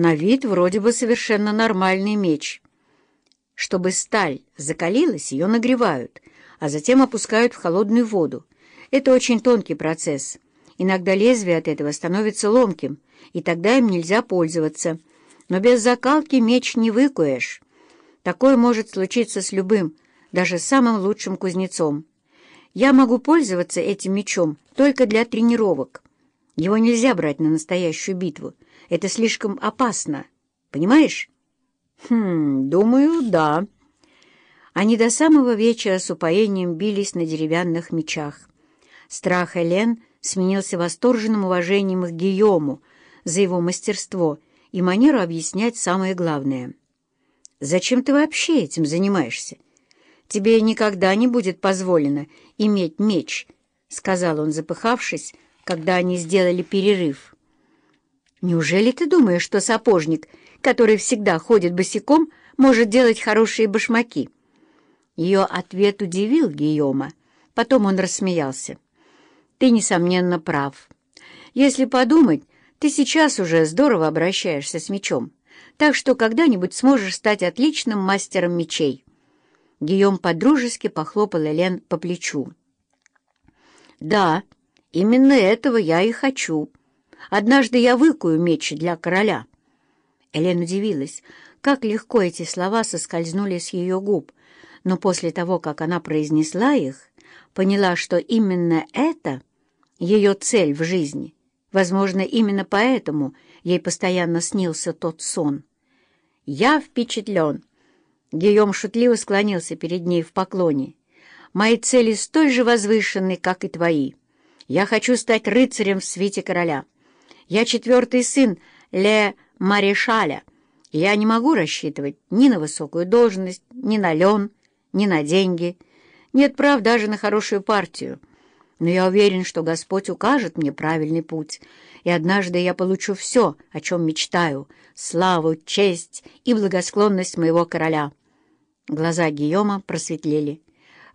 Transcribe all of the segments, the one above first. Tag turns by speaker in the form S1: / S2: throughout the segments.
S1: На вид вроде бы совершенно нормальный меч. Чтобы сталь закалилась, ее нагревают, а затем опускают в холодную воду. Это очень тонкий процесс. Иногда лезвие от этого становится ломким, и тогда им нельзя пользоваться. Но без закалки меч не выкуешь. Такое может случиться с любым, даже самым лучшим кузнецом. Я могу пользоваться этим мечом только для тренировок. Его нельзя брать на настоящую битву. Это слишком опасно. Понимаешь? Хм, думаю, да. Они до самого вечера с упоением бились на деревянных мечах. Страх Элен сменился восторженным уважением к Гийому за его мастерство и манеру объяснять самое главное. «Зачем ты вообще этим занимаешься? Тебе никогда не будет позволено иметь меч», — сказал он, запыхавшись, когда они сделали перерыв. «Неужели ты думаешь, что сапожник, который всегда ходит босиком, может делать хорошие башмаки?» Ее ответ удивил Гийома. Потом он рассмеялся. «Ты, несомненно, прав. Если подумать, ты сейчас уже здорово обращаешься с мечом, так что когда-нибудь сможешь стать отличным мастером мечей». Гийом подружески похлопал Элен по плечу. «Да, именно этого я и хочу. Однажды я выкую меч для короля». Элен удивилась, как легко эти слова соскользнули с ее губ, но после того, как она произнесла их, поняла, что именно это ее цель в жизни. Возможно, именно поэтому ей постоянно снился тот сон. «Я впечатлен!» Гийом шутливо склонился перед ней в поклоне. «Мои цели столь же возвышенны, как и твои. Я хочу стать рыцарем в свете короля». Я четвертый сын Ле Марешаля. Я не могу рассчитывать ни на высокую должность, ни на лен, ни на деньги. Нет прав даже на хорошую партию. Но я уверен, что Господь укажет мне правильный путь, и однажды я получу все, о чем мечтаю — славу, честь и благосклонность моего короля. Глаза Гийома просветлели.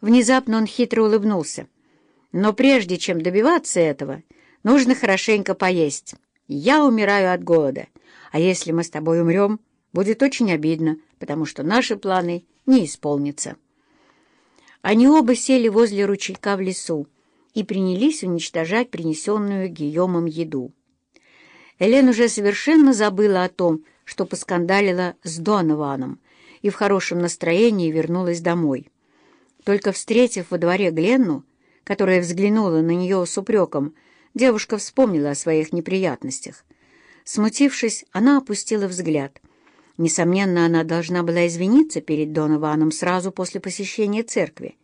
S1: Внезапно он хитро улыбнулся. Но прежде чем добиваться этого, нужно хорошенько поесть. Я умираю от голода, а если мы с тобой умрем, будет очень обидно, потому что наши планы не исполнятся. Они оба сели возле ручейка в лесу и принялись уничтожать принесенную Гийомом еду. Элен уже совершенно забыла о том, что поскандалила с Донованом, и в хорошем настроении вернулась домой. Только встретив во дворе Гленну, которая взглянула на нее с упреком, девушка вспомнила о своих неприятностях. Смутившись, она опустила взгляд. Несомненно, она должна была извиниться перед Донованом сразу после посещения церкви.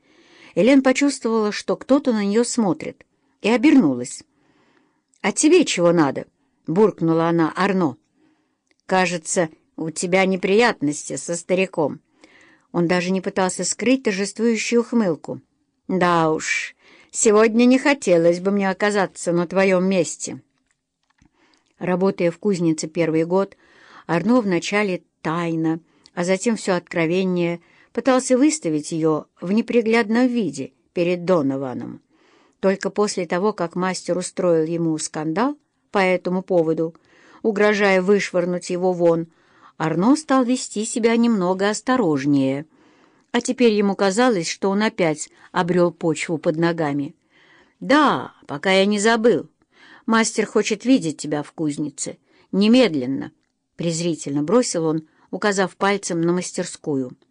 S1: Элен почувствовала, что кто-то на нее смотрит, и обернулась. «А тебе чего надо?» — буркнула она Арно. «Кажется, у тебя неприятности со стариком». Он даже не пытался скрыть торжествующую ухмылку. «Да уж, Сегодня не хотелось бы мне оказаться на твоем месте». Работая в кузнице первый год, Арно вначале тайно, а затем все откровение пытался выставить ее в неприглядном виде перед Донованом. Только после того, как мастер устроил ему скандал по этому поводу, угрожая вышвырнуть его вон, Арно стал вести себя немного осторожнее — а теперь ему казалось, что он опять обрел почву под ногами. «Да, пока я не забыл. Мастер хочет видеть тебя в кузнице. Немедленно!» — презрительно бросил он, указав пальцем на мастерскую —